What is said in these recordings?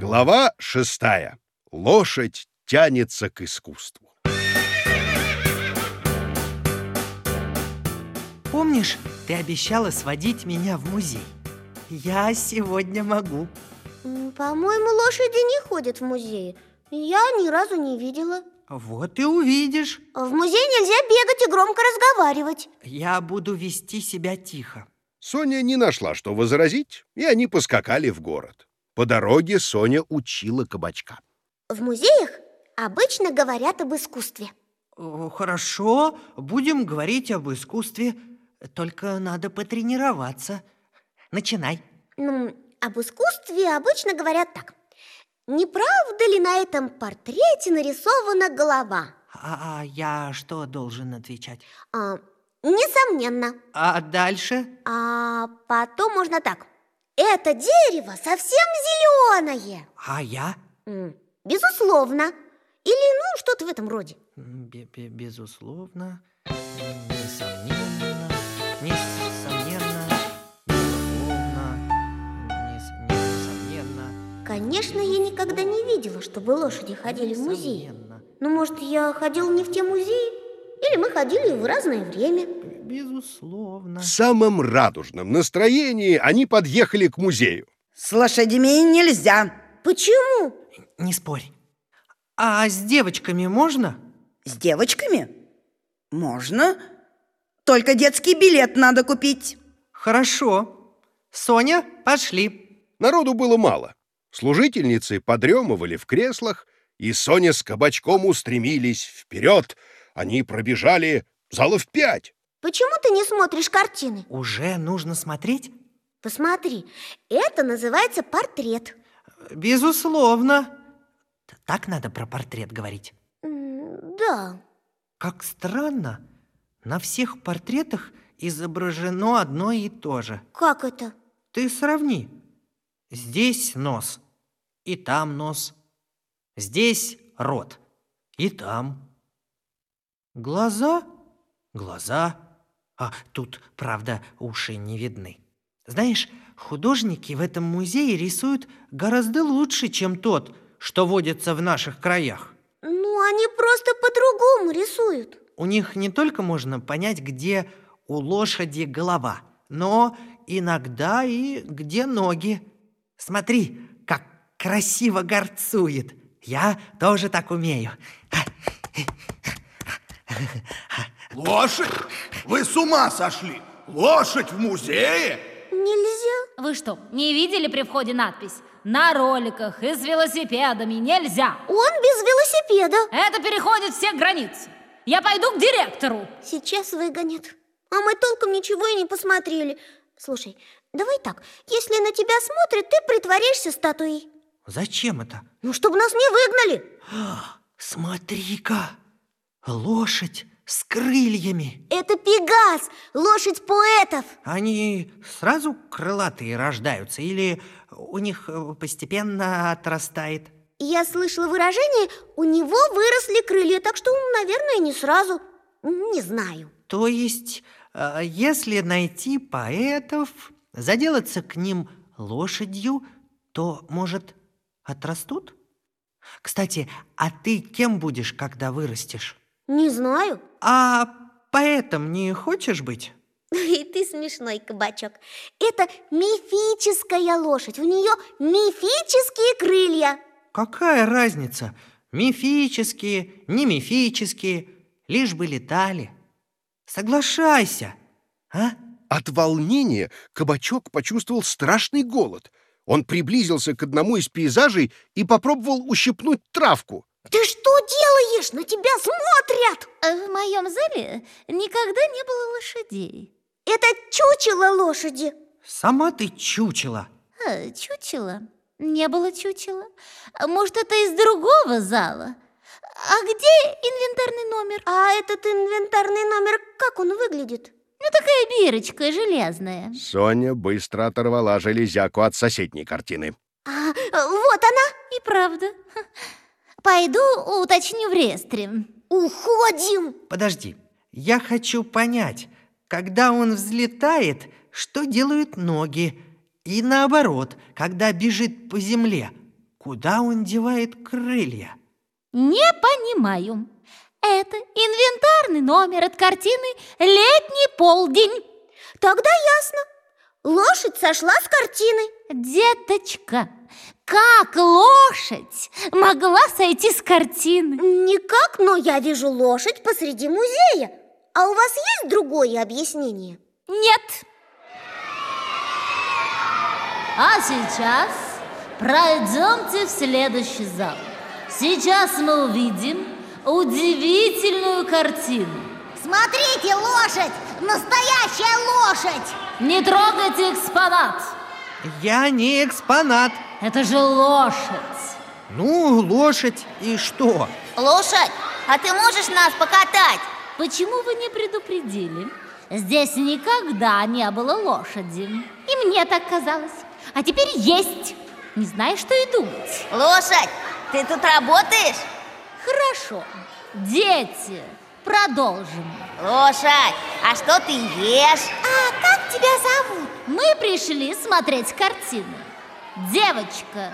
Глава шестая. Лошадь тянется к искусству. Помнишь, ты обещала сводить меня в музей? Я сегодня могу. По-моему, лошади не ходят в музеи. Я ни разу не видела. Вот и увидишь. В музей нельзя бегать и громко разговаривать. Я буду вести себя тихо. Соня не нашла, что возразить, и они поскакали в город. По дороге Соня учила кабачка. В музеях обычно говорят об искусстве. О, Хорошо, будем говорить об искусстве. Только надо потренироваться. Начинай. Ну, об искусстве обычно говорят так. Не правда ли на этом портрете нарисована голова? А, а я что должен отвечать? А, несомненно. А дальше? А потом можно так. Это дерево совсем зеленое. А я? Безусловно. Или, ну, что-то в этом роде. Безусловно, несомненно, несомненно, безусловно, нес- несомненно. Конечно, я никогда не видела, чтобы лошади ходили в музей. Несомненно. Ну, может, я ходила не в те музеи? Или мы ходили в разное время? Безусловно. В самом радужном настроении они подъехали к музею. С лошадьми нельзя. Почему? Не спорь. А с девочками можно? С девочками? Можно. Только детский билет надо купить. Хорошо. Соня, пошли. Народу было мало. Служительницы подремывали в креслах, и Соня с кабачком устремились вперед. Они пробежали залов пять. Почему ты не смотришь картины? Уже нужно смотреть? Посмотри, это называется портрет. Безусловно. Так надо про портрет говорить. Да. Как странно. На всех портретах изображено одно и то же. Как это? Ты сравни. Здесь нос, и там нос. Здесь рот, и там. Глаза, глаза. А тут, правда, уши не видны. Знаешь, художники в этом музее рисуют гораздо лучше, чем тот, что водится в наших краях. Ну, они просто по-другому рисуют. У них не только можно понять, где у лошади голова, но иногда и где ноги. Смотри, как красиво горцует. Я тоже так умею. Лошадь? Вы с ума сошли? Лошадь в музее? Нельзя. Вы что, не видели при входе надпись? На роликах и с велосипедами нельзя. Он без велосипеда. Это переходит все границы. Я пойду к директору. Сейчас выгонят. А мы толком ничего и не посмотрели. Слушай, давай так. Если на тебя смотрят, ты притворяешься статуей. Зачем это? Ну, чтобы нас не выгнали. Смотри-ка, лошадь с крыльями. Это Пегас, лошадь поэтов. Они сразу крылатые рождаются или у них э, постепенно отрастает? Я слышала выражение, у него выросли крылья, так что, наверное, не сразу. Не знаю. То есть, э, если найти поэтов, заделаться к ним лошадью, то, может, отрастут? Кстати, а ты кем будешь, когда вырастешь? Не знаю. А поэтом не хочешь быть? И ты смешной кабачок. Это мифическая лошадь. У нее мифические крылья. Какая разница? Мифические, не мифические, лишь бы летали. Соглашайся, а? От волнения кабачок почувствовал страшный голод. Он приблизился к одному из пейзажей и попробовал ущипнуть травку. Ты что делаешь? На тебя смотрят. В моем зале никогда не было лошадей. Это чучело лошади. Сама ты чучела. А, чучело? Не было чучела. А Может, это из другого зала? А где инвентарный номер? А этот инвентарный номер, как он выглядит? Ну, такая бирочка железная. Соня быстро оторвала железяку от соседней картины. А, вот она. И правда. Пойду уточню в реестре. Уходим. Подожди, я хочу понять, когда он взлетает, что делают ноги? И наоборот, когда бежит по земле, куда он девает крылья? Не понимаю. Это инвентарный номер от картины «Летний полдень». Тогда ясно. Лошадь сошла с картины. Деточка, как лошадь могла сойти с картины? Никак, но я вижу лошадь посреди музея. А у вас есть другое объяснение? Нет. А сейчас пройдемте в следующий зал. Сейчас мы увидим удивительную картину. Смотрите, лошадь! Настоящая лошадь! Не трогайте экспонат. Я не экспонат. Это же лошадь. Ну, лошадь и что? Лошадь, а ты можешь нас покатать? Почему вы не предупредили? Здесь никогда не было лошади. И мне так казалось. А теперь есть. Не знаю, что и думать. Лошадь, ты тут работаешь? Хорошо. Дети, продолжим. Лошадь, а что ты ешь? А как тебя зовут? Мы пришли смотреть картины. Девочка,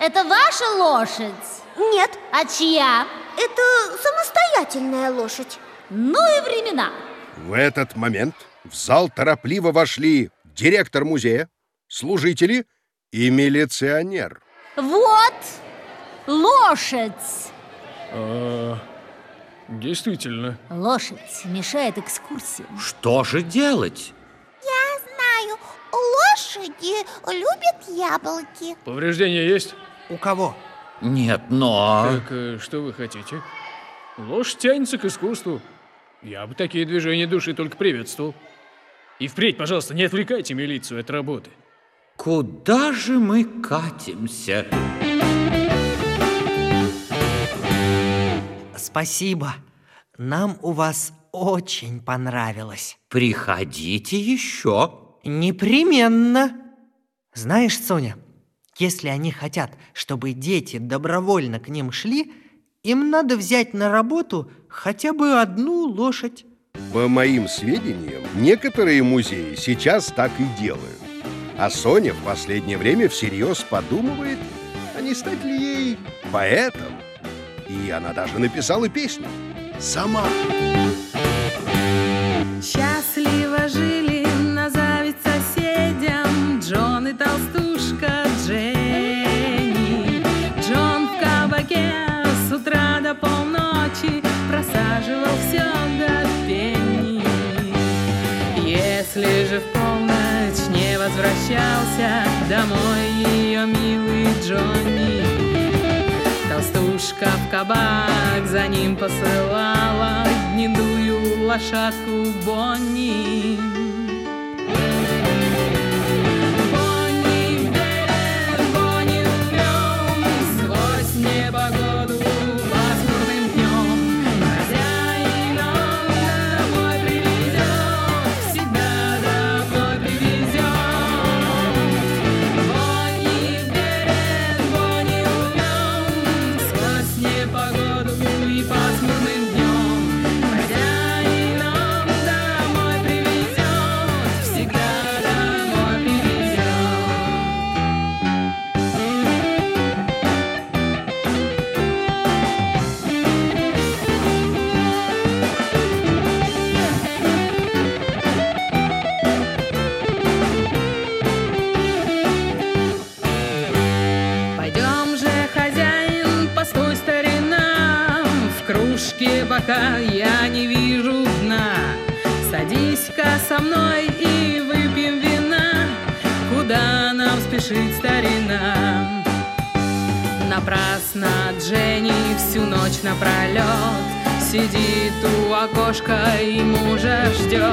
это ваша лошадь? Нет, А чья? это самостоятельная лошадь. Ну и времена. В этот момент в зал торопливо вошли директор музея, служители и милиционер. Вот лошадь. А, действительно. Лошадь мешает экскурсии. Что же делать? Лошади любят яблоки. Повреждения есть? У кого? Нет, но... Так, э, что вы хотите? Лошадь тянется к искусству. Я бы такие движения души только приветствовал. И впредь, пожалуйста, не отвлекайте милицию от работы. Куда же мы катимся? Спасибо. Нам у вас очень понравилось. Приходите еще. Непременно. Знаешь, Соня, если они хотят, чтобы дети добровольно к ним шли, им надо взять на работу хотя бы одну лошадь. По моим сведениям, некоторые музеи сейчас так и делают. А Соня в последнее время всерьез подумывает, а не стать ли ей поэтом. И она даже написала песню. Сама. Счастливо полночь не возвращался Домой ее милый Джонни Толстушка в кабак за ним посылала гнедую лошадку. Бонни пока я не вижу дна Садись-ка со мной и выпьем вина. Куда нам спешит старина? Напрасно Дженни всю ночь напролет Сидит у окошка и мужа ждет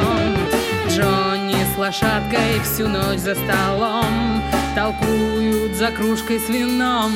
Джонни с лошадкой всю ночь за столом Толкуют за кружкой с вином